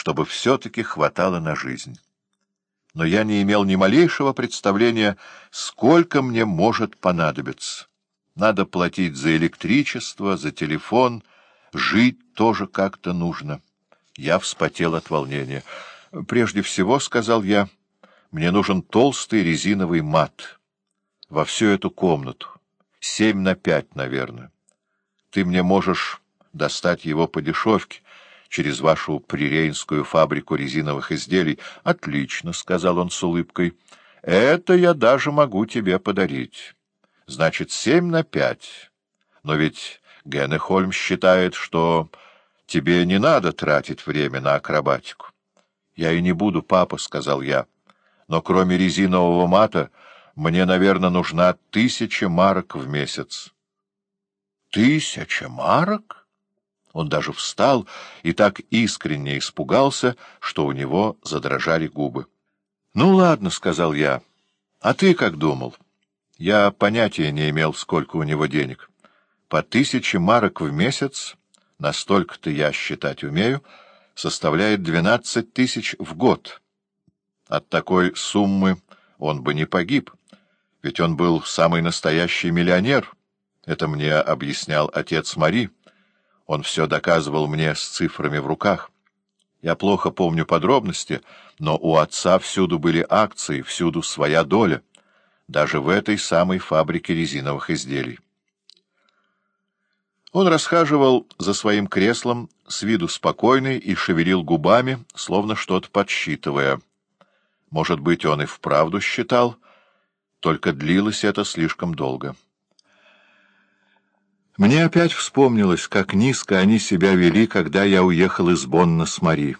чтобы все-таки хватало на жизнь. Но я не имел ни малейшего представления, сколько мне может понадобиться. Надо платить за электричество, за телефон, жить тоже как-то нужно. Я вспотел от волнения. Прежде всего, — сказал я, — мне нужен толстый резиновый мат во всю эту комнату, семь на пять, наверное. Ты мне можешь достать его по дешевке, через вашу прирейнскую фабрику резиновых изделий. — Отлично, — сказал он с улыбкой. — Это я даже могу тебе подарить. Значит, семь на пять. Но ведь Геннехольм считает, что тебе не надо тратить время на акробатику. — Я и не буду, папа, — сказал я. Но кроме резинового мата мне, наверное, нужна тысяча марок в месяц. — Тысяча марок? Он даже встал и так искренне испугался, что у него задрожали губы. — Ну, ладно, — сказал я. — А ты как думал? Я понятия не имел, сколько у него денег. По тысяче марок в месяц, настолько-то я считать умею, составляет двенадцать тысяч в год. От такой суммы он бы не погиб, ведь он был самый настоящий миллионер. Это мне объяснял отец Мари. Он все доказывал мне с цифрами в руках. Я плохо помню подробности, но у отца всюду были акции, всюду своя доля, даже в этой самой фабрике резиновых изделий. Он расхаживал за своим креслом, с виду спокойный, и шевелил губами, словно что-то подсчитывая. Может быть, он и вправду считал, только длилось это слишком долго. Мне опять вспомнилось, как низко они себя вели, когда я уехал из Бонна с Мари.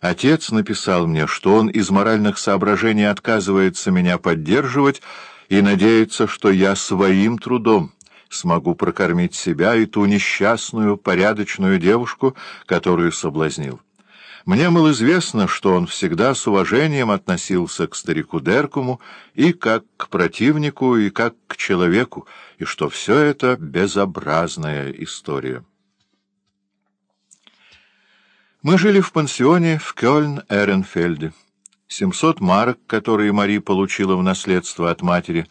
Отец написал мне, что он из моральных соображений отказывается меня поддерживать и надеется, что я своим трудом смогу прокормить себя и ту несчастную, порядочную девушку, которую соблазнил. Мне было известно, что он всегда с уважением относился к старику Деркуму и как к противнику, и как к человеку, и что все это безобразная история. Мы жили в пансионе в Кёльн-Эренфельде. Семьсот марок, которые Мари получила в наследство от матери,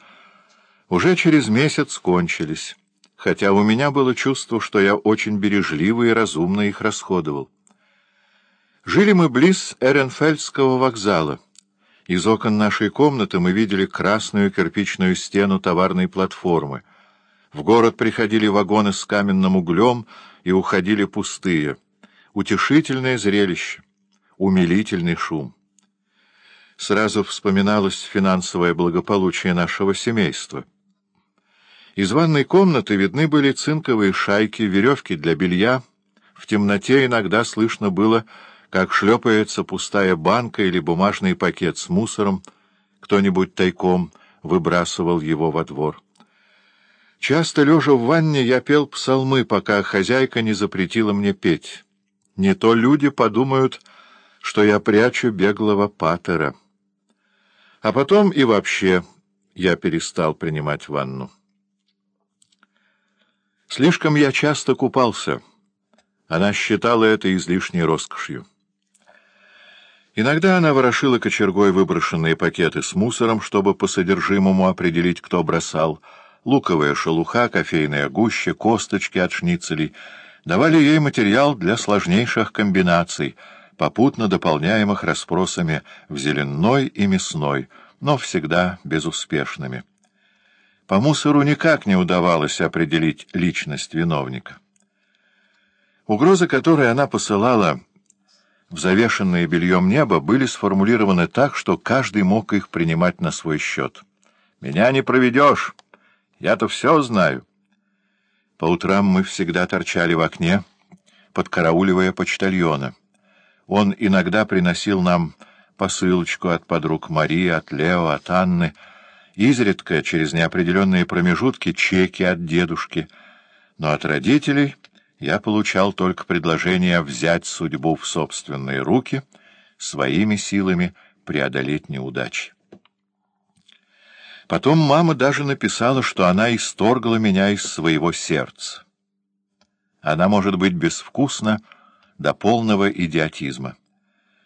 уже через месяц кончились, хотя у меня было чувство, что я очень бережливо и разумно их расходовал. Жили мы близ Эренфельдского вокзала. Из окон нашей комнаты мы видели красную кирпичную стену товарной платформы. В город приходили вагоны с каменным углем и уходили пустые. Утешительное зрелище, умилительный шум. Сразу вспоминалось финансовое благополучие нашего семейства. Из ванной комнаты видны были цинковые шайки, веревки для белья. В темноте иногда слышно было как шлепается пустая банка или бумажный пакет с мусором, кто-нибудь тайком выбрасывал его во двор. Часто, лежа в ванне, я пел псалмы, пока хозяйка не запретила мне петь. Не то люди подумают, что я прячу беглого патера. А потом и вообще я перестал принимать ванну. Слишком я часто купался. Она считала это излишней роскошью. Иногда она ворошила кочергой выброшенные пакеты с мусором, чтобы по содержимому определить, кто бросал. Луковая шелуха, кофейная гуща, косточки от шницелей давали ей материал для сложнейших комбинаций, попутно дополняемых расспросами в зеленой и мясной, но всегда безуспешными. По мусору никак не удавалось определить личность виновника. Угрозы, которые она посылала в завешенное бельем небо были сформулированы так, что каждый мог их принимать на свой счет. «Меня не проведешь! Я-то все знаю!» По утрам мы всегда торчали в окне, подкарауливая почтальона. Он иногда приносил нам посылочку от подруг Марии, от Лео, от Анны, изредка, через неопределенные промежутки, чеки от дедушки, но от родителей я получал только предложение взять судьбу в собственные руки, своими силами преодолеть неудачи. Потом мама даже написала, что она исторгла меня из своего сердца. Она может быть безвкусна до полного идиотизма.